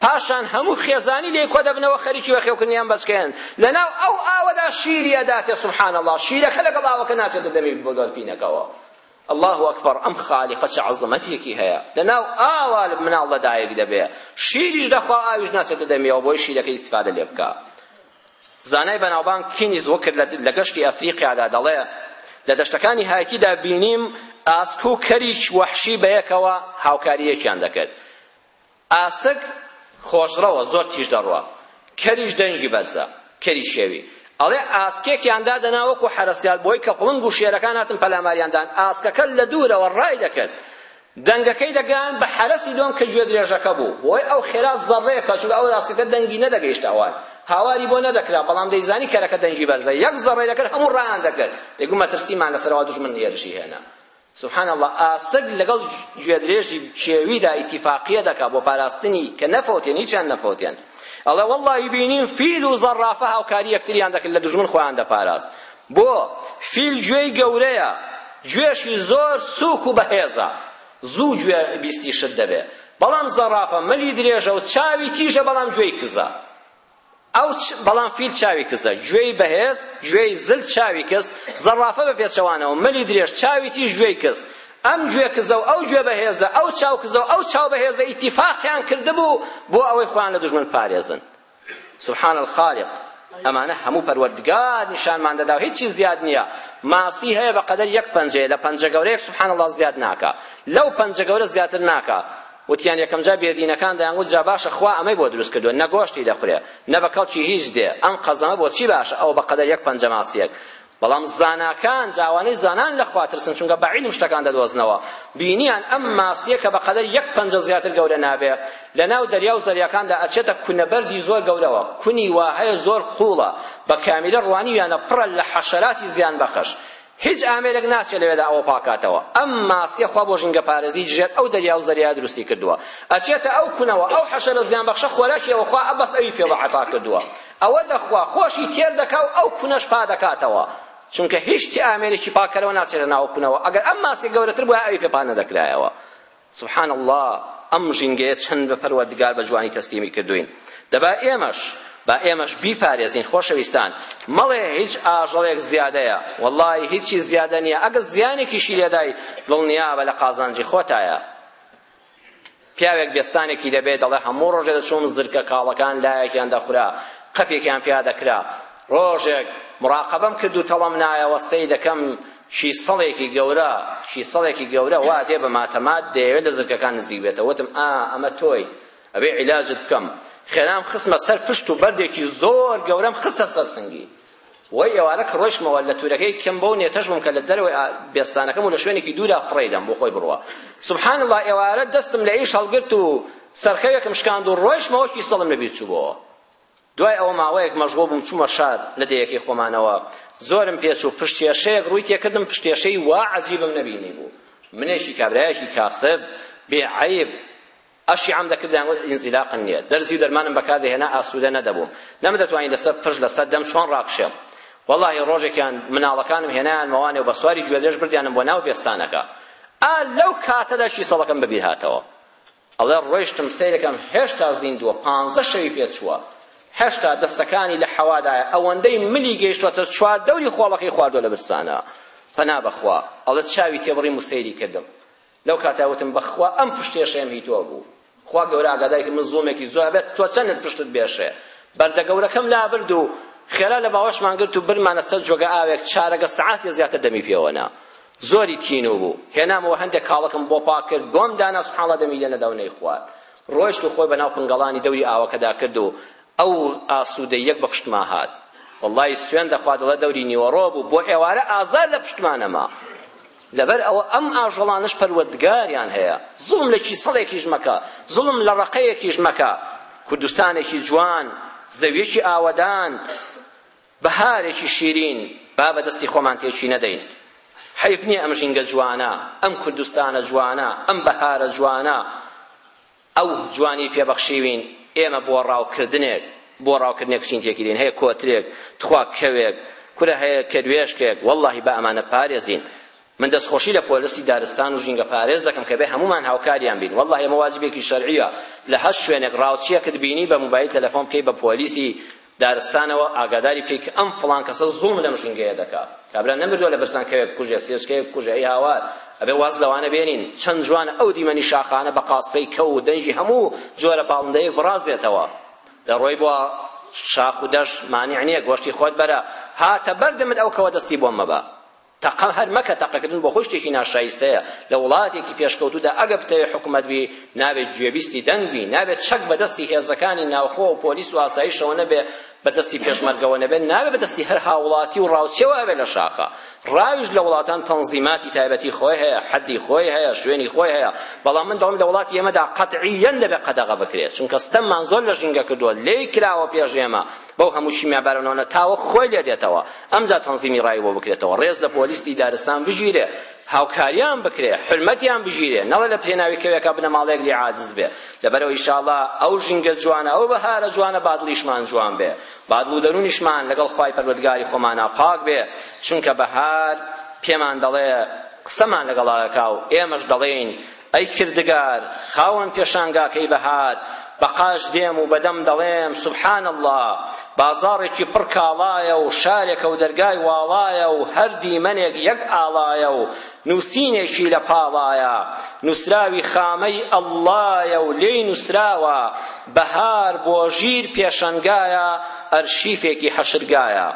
پاشان هەموو خێزانی لێی کۆدەبنەوە خەریکی بەخێوکردنیان بەچکەیان لەناو ئەو ئاوەدا شیری ئەداتێ سبحان اللە شیرەکە لەگەڵ ئاوەکە ناچێتە دەمی دۆلفینەکەوە اللە اکبر ئەم خالیقە چ عەزەمەتێکی هەیە لەناو ئاوا مناڵ لە دایک دەبێ شیریش دەخوا ئاویش ناچێتە دەمیەوە بۆی شیرەکە ئیستفادە لێ بکا زانای بەناوبانگ کینیز وکر لە گەشتی ئەفریقیادا دەڵێ لە دەشتەکانی هایتیدا بینیم ئاسک و کەریک وەحشی بەیەکەوە هاوکاریەکیان دەکرد ئاسک خۆشڕەوە زۆر تیژ دەڕوا. کەریش دەنگی بەرزە. کەری شێوی. ئەڵێ ئاسکێکیان دادەنا وەکوو حەرەسیات بۆی کە پڵنگ و شێرەکان هاتن پەلاماریان دان. ئاسکەکە لە دوورەوە ڕای دەکرد. دەنگەکەی دەگەیاند بە حەرەسی دۆم کە گوێدرێژەکە بوو. بۆی ئەو خێرا زەڕڕێ بکات چونکە ئەو ئاسکەکە دەنگی نەدەگەیشتە ئەوان. هاواری بۆ نەدەکرا بەڵام دەیزانی کەرەکە دەنگی بەرزە. یەک زەڕڕەی دەکرد هەموو ڕایان دەکرد. دەیگوت مەترسیمان لەسەرە وا دوژمن هێرشی هێنا. سبحان اللە ئاسک لەگەڵ گوێدرێژی کێویدا ئیتیفاقیە دەکا بۆ پاراستنی کە نەفەوتێن هیچیان نەفەوتێن ئەڵێ وەڵڵاهی بینیم فیل و زەڕافە هاوکاری یەکتریان دەکرد لە دوژمن خۆیان دەپاراست بۆ فیل گوێی گەورەیە گوێشی زۆر سووک و بەهێزە زوو گوێ بیستی شت دەبێ بەڵام زەڕافە ملی درێژە و چاوی تیژە بەڵام گوێی کزە ئەو بەڵام فیل چاوی کزە، گوێی بەهێز، گوێی زل، چاوی کز، زەڕافە بە پێچەوانەوە، ملی درێژ، چاوی تیژ، گوێی کز. ئەم گوێ کزە و ئەو گوێ بەهێزە، ئەو چاو کزە و ئەو چاو بەهێزە ئیتیفاقیان کردبوو بۆ ئەوەی خۆیان لە دوژمن بپارێزن. سبحان الخالق. ئەمانە هەموو پەروەردگار نیشانمان دەدا و هیچی زیاد نییە. ماسی هەیە بە قەدەر یەک پەنجەیە، لە پەنجە گەورەیەک سبحان اللە زیاد ناکا. لەو پەنجە گەورە زیاتر ناکا. وتیان یەکەمجار بێدینەکان دەیانگوت جا باشە خوا ئەمەی بۆ دروست کردووە نە گۆشتی دەخورێ نە بە کەڵکی هیچ دێ ئەم قەزەمە بۆ چی باشە ئەوە بەقەدەر یەک پەنجە ماسییەک بەڵام زاناکان جا ئەوانەی زانان لە خوا ترسن چونکە بە عیلم شتەکان دەدۆزنەوە بینیان ئەم ماسییە کە بەقەدەر یەک پەنجە زیاتر گەورە نابێ لەناو دەریا و زەریاکاندا ئەچێتە کونە بەردی زۆر گەورەوە کونی وا هەیە زۆر قووڵە بە کامیرە ڕوانیویانە پڕە لە حەشەراتی زیان بەخش هیچ ئامێرێک ناچێت لەوێدا ئەوە پاکاتەوە ئەم ماسیە خوا بۆ ژینگە پارێزی ژێر ئەو دەریا و زەریا دروستی کردووە ئەچێتە ئەو کونەوە ئەو حەشەرە زیان بەخشە خۆراکی ئەوە خوا ئەبەس ئەوی پێ بە عەتا کردووە ئەوە دەخوا خۆشی تێر دەکا و ئەو کونەش پا دەکاتەوە چونکە هیچ ئامێرێکی پاکەرەوە ناچێتە ناو کونەوە ئەگەر ئەم ماسی گەورەتر بووە ئەوی پێ پا نەدەکرایەوە سبحان اللە ئەم ژینگەیە چەند بە پەروەردگار بە جوانی تەسلیمی کردووین دەبا ئێمەش با ئێمەش بیپارێزین خۆشەویستان مەڵێ هیچ ئاژەڵێک زیادەیە وەڵڵاهی هیچی زیادە نییە ئەگەر زیانێکیشی لێدای دڵنیابە لە قازانجی خۆتایە پیاوێک بێستانێکی دەبێت دەڵێ هەموو ڕۆژێ دەچووم زرکە کاڵەکان لایەکیان دەخورا قەپێکیان پیا دەکرا ڕۆژێک مڕاقەبەم کرد و تەڵەم نایەوە سەی دەکەم کیسەڵێکی گەورە کیسەڵێکی گەورە وا دێ بە ماتەمات دەیەوێت لە زرکەکان نزیک بێتەوە وتم ئا ئەمە تۆی ئەبێ عیلاجت بکەم خێرام خستمە سەر پشت و بەردێکی زۆر گەورەم خستە سەر سنگی وەی ئێوارە کە ڕۆیشمەوە لە تورەکەی کەم بەو نێتەش بووم کە لە دەرەوەی بێستانەکەم و لە شوێنێکی دوورا فڕێدەم بۆ خۆی بڕوە سبحان الله ئێوارە دەستم لە ئیش هەڵگرت و سەرخەوێکم شکاند و ڕۆیشمەوە کیسەڵم لەبیر چووەوە دوای ئەوە ماوەیەک مەشغوڵ بووم چوومە شار لە دێیەکەی خۆمانەوە زۆرم پێچوو پشتێشەیەک ڕووی تێکردم پشتێشەی وا عەجیبم نەبینی بوو منێکی کابرایەکی کاسب بێ عەیب ئەشیعەم دەکرد دەیانگوت ئینزیلاقن نییە دەرزی و دەرمانم بەکاردەهێنا ئاسوودە نەدەبووم نەمدەتوانی لەسەر پشت لەسەر دەم چۆن ڕاکشێم واللهی ڕۆژێکیان مناڵەکانم هێنایان مەوانێ و بە سواری گوێدرێژ بردیانم بۆ ناو بێستانەکە ئا لەو کاتەدا شیسەڵەکەم بەبیر هاتەوە ئەڵێ ڕۆیشتم سەیرەکەم هێشتا زیندووە پانزە شەوی پێچووە هێشتا دەستەکانی لە حەوادایە ئەوەندەی ملی گەیشتوەتە چوار دەوری خۆڵەکەی خواردوە لە برسانە پەنا بەخوا ئەڵێ چاوی تێبڕیم و سەیری کردم لەو کاتا وتم بەخوا ئەم پشتێشەیەم هی تۆ بوو خوا گەورە ئاگاداری کرد من زوڵمێکی زۆر بێت تۆ چەندت پشتت بێشێ بەردە گەورەکەم لابرد و خێرا لە باوەشمان گرت و برمانە سەر جۆگە ئاوێک چارەگە سعاتێ زیاتر دەمی پێوەنا زۆری تینوو بوو هێنامەوە هەندێک کاڵەکم بۆ پاک کرد بۆم دانا سبحان اللە دەمی لێنەدا و نەیخوارد ڕۆیشت و خۆی بەناو پنگەڵانی دەوری ئاوەکەدا کرد و ئەو ئاسوودەیەک بە پشتما هات واللهی سوێن دەخوا دەڵێ دەوری نیوەڕۆ بوو بۆ ئێوارە ئازار لە پشتما نەما لەبەر ئەوە ئەم ئاژەڵانش پەروەردگاریان هەیە زوڵم لە کیسەڵێکیش مەکە زوڵم لە ڕەقەیەکیش مەکە کوردستانێکی جوان زەویەکی ئاوەدان بەهارێکی شیرین با بە دەستی خۆمان تێکی نەدەین حەیف نییە ئەم ژینگە جوانە ئەم کوردستانە جوانە ئەم بەهارە جوانە ئەو جوانی پێ بەخشیوین ئێمە بۆ ڕاوکردنێک بۆ ڕاوکردنێک بچین تێکی دێن هەیە کۆترێک تخوا کەوێک کورە هەیە کەروێشکێک واللهی با ئەمانە پارێزین من دەستخۆشی لە پۆلسی دارستان و ژینگە پارێز دەکەم کە بێ هەمومان هاوکاریان بین والله ئێمە واجبێکی شەرعیە لە هەر شوێنێک ڕاوچیەکت بینی بە موبایل تەلەفۆن بکەی بە پۆلیسی دارستانەوە ئاگاداری بکەی کە ئەم فڵان کەسە زوڵم لەم ژینگەیە دەکا کابرا نەمردوە لە برسان کەوێک کوژێ سێچکەیەک بکوژێ ئەی هاوار ئەبێ واز لەوانە بێنین چەند جوانە ئەو دیمەنی شاخانە بە قاسپەی کەو و دەنگی هەموو جۆرە باڵندەیەک بڕازێتەوە دەڕۆی بۆ شاخ و دەشت مانع نییە گۆشتی خۆت بەرە هاتە بەردەمت ئەو کەوە دەستی بۆم مەبە تەقە هەر مەکە تەقەکردن بۆ خۆی شتێکی ناشایستەیە لە وڵاتێکی پێشکەوتوودا ئەگەر بتەوێت حکومەت بی نابێت گوێبیستی دەنگ بی نابێت چەک بەدەستی هێزەکانی ناوخۆ و پۆلیس و ئاسایشەوە نەبێ بەدەستی پێشمەرگەوە نەبێت نابێت بەدەستی هەر هاوڵاتی و ڕاوچێوە هەبێت لە شاخە ڕاویش لە وڵاتان تەنزیماتی تایبەتی خۆی هەیە حەدی خۆی هەیە شوێنی خۆی هەیە بەڵام من دەڵێم لە وڵاتی ئێمەدا قەتعیەن دەبێت قەدەغە بکرێت چونکە ستەممان زۆر لە ژینگە کردووە لێی کراوە پێش ئێمە بەو هەموو کیمیا بارانانە تاوەکو خۆی لێ دێتەوە ئەمجا تەنزیمی ڕای بۆ بکرێتەوە ڕێز لە پۆلیستی دارستان بگیرێ هاوکاریان بکرێ حرمەتیان بگیرێ نەڵێ لە پێناوی کەوێکە بنەماڵەیەک لێ عاجز بێ لەبەرەوە ئیشاڵڵا ئەو ژینگە جوانە ئەو بەهارە جوانە با دڵیشمان جوان بێ با دڵ و دەروونیشمان لەگەڵ خوای پەروەردگاری خۆمانا پاک بێ چونکە بەهار پێمان دەڵێ قسەمان لەگەڵاکا و ئێمەش دەڵێین ئەی کردگار خاوەن پێشانگاکەی بەهار بە قاش دێم و بەدەم دەڵێم سبحان اللە بازاڕێکی پڕ کاڵایە و شارێکە و دەرگای واڵایە و هەر دیمەنێک یەک ئاڵایە و نووسینێکی لە پاڵایە نووسراوی خامەی ئەڵڵایە و لێی نووسراوە بەهار بۆ ژیر پێشەنگایە ئەرشیفێکی حەشرگایە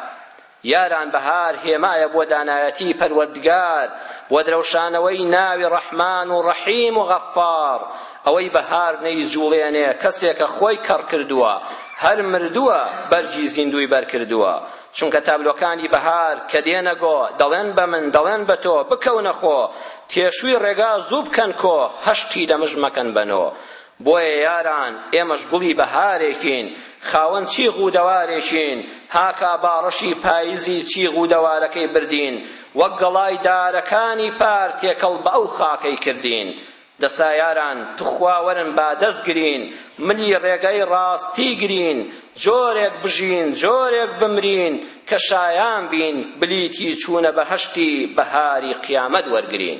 یاران بەهار هێمایە بۆ دانایەتیی پەروەردگار و درەوشانەوەی ناوی ڕەحمان و ڕەحیم و غەففار، ئەوەی بەهار نەیجووڵێنێ کەسێکە خۆی کەڕ کردووە، هەر مردووە بەرگی زیندووی بەر کردووە، چونکە تابلۆکانی بەهار کە دێنە گۆ دەڵێن بە من دەڵێن بە تۆ بکەونە خۆ، تێشووی ڕێگا زوو بکەن کۆ، هەشتی دەمژ مەکەن بە نۆ. بۆیە یاران ئێمەش گوڵی بەهارێکین، خاوەن چیغ و دەوارێکین، هاکا باڕەشی پایزی چیغ و دەوارەکەی بردین، وەک گەڵای دارەکانی پار تێکەڵ بە ئەو خاکەی کردین. دەسا یاران توخوا وەرن با دەست گرین، ملی ڕێگای ڕاستی گرین، جۆرێک بژین، جۆرێک بمرین، کە شایان بین بلیتی چوونە بەهەشتی بەهاری قیامەت وەرگرین.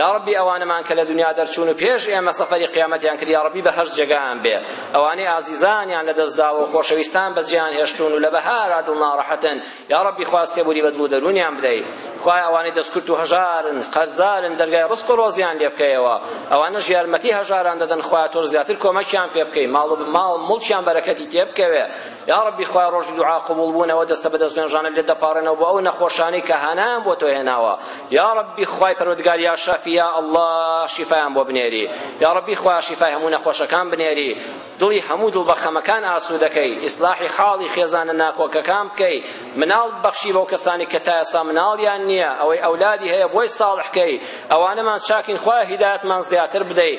یاڕەبی ئەوانەمان کە لە دنیا دەرچوون و پێش ئێمە سەفەری قیامەتیان کرد یاڕەبی بە هەشت جێگایان بێ ئەوانەی ئازیزانیان لە دەستداوە و خۆشەویستان بەجێیان هێشتون و لە بەهارا دڵ ناڕەحەتن یاڕەبی خوا سێبوری بە دڵ و دەروونیان بدەی خوای ئەوانەی دەستکورت و هەژارن قەرزارن دەرگای ڕزق و ڕۆزیان لێ بکەیەوە ئەوانەش یارمەتی هەژاران دەدەن خوا تۆش زیاتر کۆمەکیان پێ بکەی ماڵ و ماڵ مڵکیان بەرەکەتی تێ بکەوێ یاڕەبی خوایە ڕۆژی دوعا قبوڵبوونەوە دەستە بەدەست نوێژانە لێت دەپاڕێنەوە بۆ ئەو نەخۆشانەی کە هانایان بۆ تۆ هێناوە یاڕەبی خوای پەروەردگار یا شافی یا ئەڵڵا شیفایان بۆ بنێری یاڕەبی خوایە شیفای هەموو نەخۆشەکان بنێری دڵی هەموو دڵ بەخەمەکان ئاسوودەکەی ئیسلاحی حاڵی خێزانە ناکۆکەکان بکەی مناڵ بەخشی بەو کەسانی کە تا ئێستا مناڵیان نییە ئەوەی ئەولادی هەیە بۆی ساڵحکەی ئەوانەمان چاکین خوای هیدایەتمان زیاتر بدەی